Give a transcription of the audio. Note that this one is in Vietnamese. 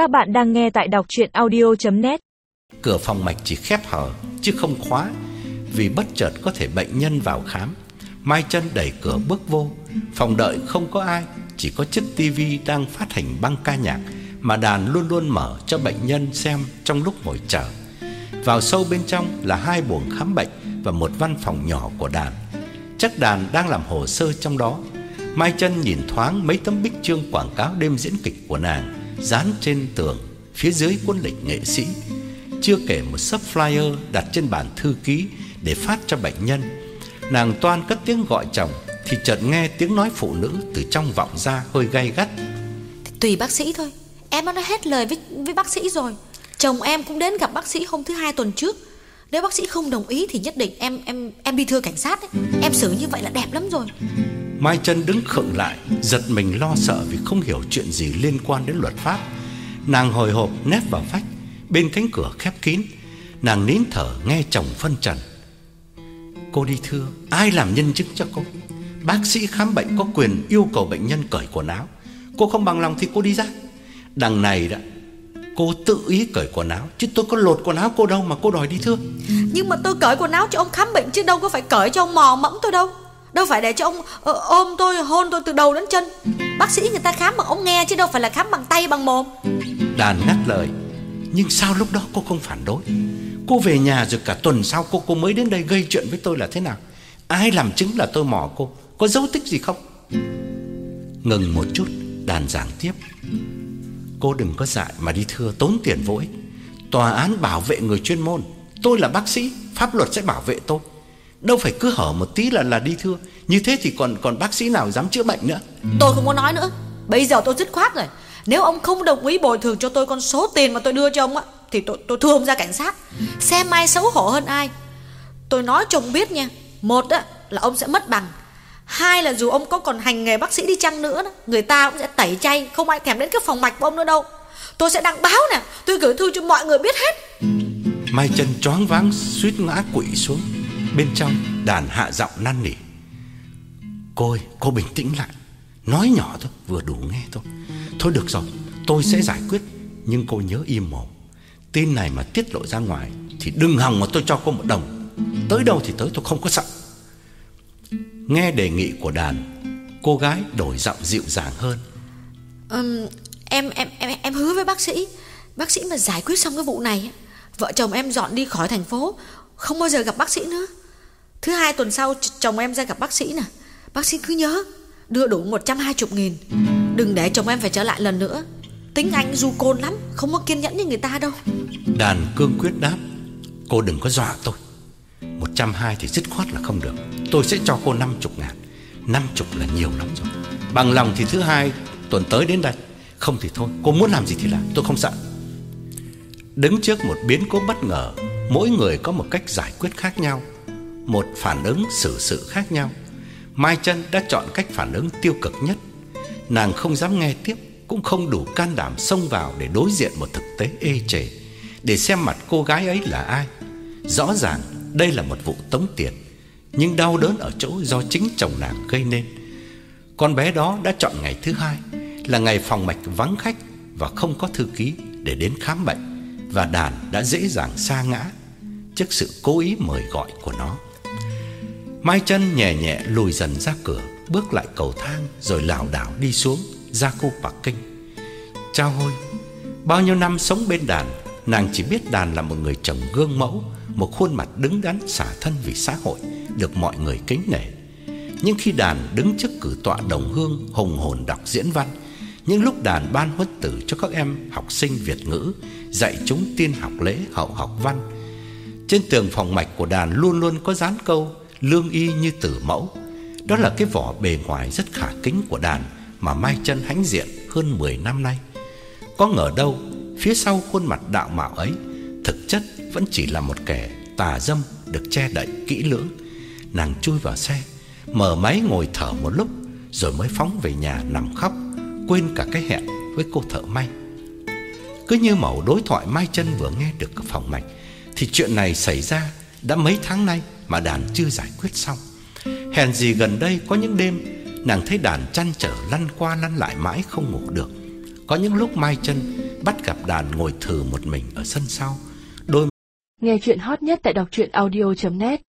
Các bạn đang nghe tại đọc chuyện audio.net Cửa phòng mạch chỉ khép hở, chứ không khóa, Vì bất chợt có thể bệnh nhân vào khám. Mai chân đẩy cửa bước vô, Phòng đợi không có ai, Chỉ có chiếc tivi đang phát hành băng ca nhạc Mà đàn luôn luôn mở cho bệnh nhân xem trong lúc ngồi chờ. Vào sâu bên trong là hai buồng khám bệnh Và một văn phòng nhỏ của đàn. Chắc đàn đang làm hồ sơ trong đó. Mai chân nhìn thoáng mấy tấm bích chương quảng cáo đêm diễn kịch của nàng dán trên tường phía dưới cuốn lịch nghệ sĩ, chưa kể một sấp flyer đặt trên bàn thư ký để phát cho bệnh nhân. Nàng toan cất tiếng gọi chồng thì chợt nghe tiếng nói phụ nữ từ trong vọng ra hơi gay gắt. Tùy bác sĩ thôi, em đã nói hết lời với với bác sĩ rồi. Chồng em cũng đến gặp bác sĩ hôm thứ hai tuần trước. Nếu bác sĩ không đồng ý thì nhất định em em em đi thưa cảnh sát ấy. Em xử như vậy là đẹp lắm rồi. Mai chân đứng khựng lại, giật mình lo sợ vì không hiểu chuyện gì liên quan đến luật pháp. Nàng hồi hộp nép vào vách, bên cánh cửa khép kín, nàng nín thở nghe chồng phân trần. Cô đi thưa, ai làm nhân chứng cho cô? Bác sĩ khám bệnh có quyền yêu cầu bệnh nhân cởi quần áo. Cô không bằng lòng thì cô đi ra. Đằng này đã Cô tự ý cởi quần áo Chứ tôi có lột quần áo cô đâu mà cô đòi đi thưa Nhưng mà tôi cởi quần áo cho ông khám bệnh Chứ đâu có phải cởi cho ông mò mẫm tôi đâu Đâu phải để cho ông ờ, ôm tôi, hôn tôi từ đầu đến chân. Bác sĩ người ta khám bằng ống nghe Chứ đâu phải là khám bằng tay, bằng mồm. Đàn ngắt lời. Nhưng sao lúc đó cô không phản đối? Cô về nhà rồi cả tuần sau cô cô mới đến đây gây chuyện với tôi là thế nào? Ai làm chứng là tôi mò cô? Có dấu tích gì không? Ngừng một chút, Đàn giảng tiếp. Cô đừng có dại mà đi thưa tốn tiền vô ích. Tòa án bảo vệ người chuyên môn. Tôi là bác sĩ, Pháp luật sẽ bảo vệ tôi. Đâu phải cứ hở một tí là là đi thưa. Như thế thì còn còn bác sĩ nào dám chữa bệnh nữa? Tôi không có nói nữa. Bây giờ tôi dứt khoát rồi. Nếu ông không đồng ý bồi thường cho tôi con số tiền mà tôi đưa cho ông á Thì tôi, tôi thưa ông ra cảnh sát. Xem ai xấu hổ hơn ai. Tôi nói cho ông biết nha Một á, là ông sẽ mất bằng. Hai là dù ông có còn hành nghề bác sĩ đi chăng nữa Người ta cũng sẽ tẩy chay Không ai thèm đến cái phòng mạch của ông nữa đâu. Tôi sẽ đăng báo nè Tôi gửi thư cho mọi người biết hết. Mai chân choáng váng suýt ngã quỵ xuống Bên trong đàn hạ giọng năn nỉ. Cô ơi, cô bình tĩnh lại. Nói nhỏ thôi, vừa đủ nghe thôi. Thôi được rồi, tôi sẽ giải quyết. Nhưng cô nhớ im mồm. Tin này mà tiết lộ ra ngoài Thì đừng hòng mà tôi cho cô một đồng. Tới đâu thì tới tôi không có sợ. Nghe đề nghị của đàn Cô gái đổi giọng dịu dàng hơn. Um, em, em em em hứa với bác sĩ. Bác sĩ mà giải quyết xong cái vụ này Vợ chồng em dọn đi khỏi thành phố Không bao giờ gặp bác sĩ nữa. Thứ hai tuần sau chồng em ra gặp bác sĩ nè. Bác sĩ cứ nhớ, Đưa đủ 120 nghìn. Đừng để chồng em phải trở lại lần nữa. Tính anh du côn lắm, Không có kiên nhẫn như người ta đâu. Đàn cương quyết đáp, Cô đừng có dọa tôi. 120 thì dứt khoát là không được. Tôi sẽ cho cô 50 ngàn 50 là nhiều lắm rồi. Bằng lòng thì thứ hai, tuần tới đến đây. Không thì thôi, cô muốn làm gì thì làm, tôi không sợ. Đứng trước một biến cố bất ngờ, Mỗi người có một cách giải quyết khác nhau. Một phản ứng xử sự khác nhau. Mai chân đã chọn cách phản ứng tiêu cực nhất. Nàng không dám nghe tiếp, Cũng không đủ can đảm xông vào Để đối diện một thực tế ê chề, Để xem mặt cô gái ấy là ai. Rõ ràng, đây là một vụ tống tiền, Nhưng đau đớn ở chỗ do chính chồng nàng gây nên. Con bé đó đã chọn ngày thứ hai, Là ngày phòng mạch vắng khách Và không có thư ký để đến khám bệnh, Và đàn đã dễ dàng sa ngã Trước sự cố ý mời gọi của nó. Mai chân nhẹ nhẹ lùi dần ra cửa, Bước lại cầu thang Rồi lảo đảo đi xuống Ra khu Bắc Kinh. Chao hôi, Bao nhiêu năm sống bên đàn, Nàng chỉ biết đàn là một người chồng gương mẫu, Một khuôn mặt đứng đắn xả thân vì xã hội, Được mọi người kính nể. Nhưng khi đàn đứng trước cử tọa đồng hương Hùng hồn đọc diễn văn, Những lúc đàn ban huất tử cho các em học sinh Việt ngữ, Dạy chúng tiên học lễ, hậu học văn, Trên tường phòng mạch của đàn luôn luôn có dán câu Lương y như tử mẫu. Đó là cái vỏ bề ngoài rất khả kính của đàn Mà Mai chân hãnh diện hơn 10 năm nay. Có ngờ đâu, Phía sau khuôn mặt đạo mạo ấy, Thực chất vẫn chỉ là một kẻ tà dâm Được che đậy kỹ lưỡng. Nàng chui vào xe, Mở máy ngồi thở một lúc, Rồi mới phóng về nhà nằm khóc, Quên cả cái hẹn với cô thợ may. Cứ như mẫu đối thoại Mai chân vừa nghe được ở phòng mạch, Thì chuyện này xảy ra đã mấy tháng nay. Mà đàn chưa giải quyết xong. Hèn gì gần đây có những đêm, Nàng thấy đàn chăn trở lăn qua lăn lại mãi không ngủ được. Có những lúc Mai chân bắt gặp đàn ngồi thừ một mình ở sân sau. Đôi Nghe chuyện hot nhất tại đọc truyện audio.net